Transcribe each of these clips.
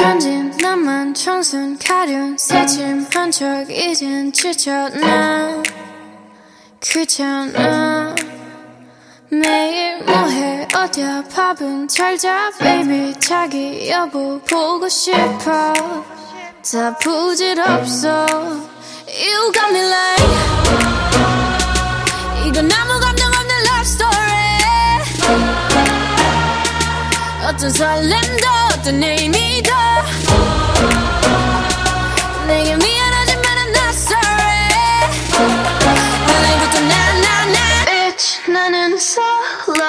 전진 나만 청순 가련 새침한 척 이젠 지쳤나? 귀찮아 매일 뭐해? 어디야? 밥은 잘자 baby. 자기 여보 보고 싶어. 다 부질없어. You got me like 이건 아무 감정 없는 love story. 어떤 설렘도 어떤 의미도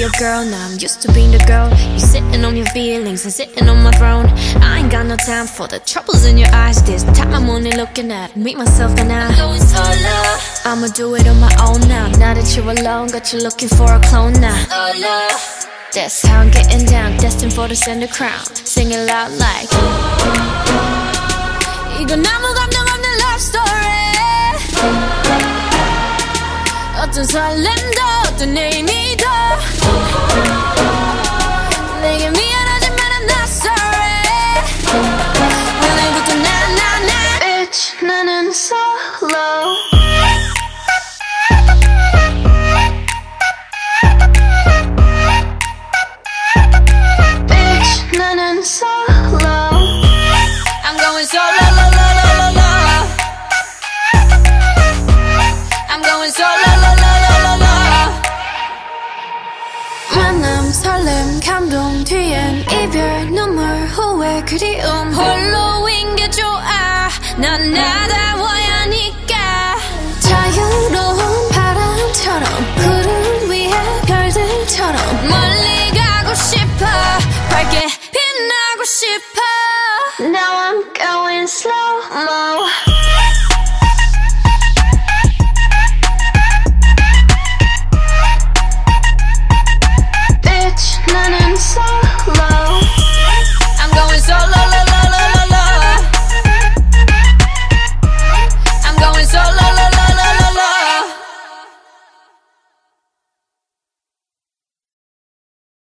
your girl, now I'm used to being the girl. You sitting on your feelings and sitting on my throne. I ain't got no time for the troubles in your eyes. This time I'm only looking at me, myself, and I. I'm going solo. I'ma do it on my own now. Now that you're alone, got you looking for a clone now. Solo. That's how I'm getting down, destined for the center crown. Sing it loud like. 이건 아무 감정 없는 love story. 어떤 설렘도 어떤 의미도 Oh, oh. 감동 뒤엔 이별 눈물 후회 그리움. 홀로인 게 좋아. 난 나다워야 하니까. 자유로운 바람처럼 구름 위에 별들처럼 멀리 가고 싶어. 밝게 빛나고 싶어. Now I'm going slow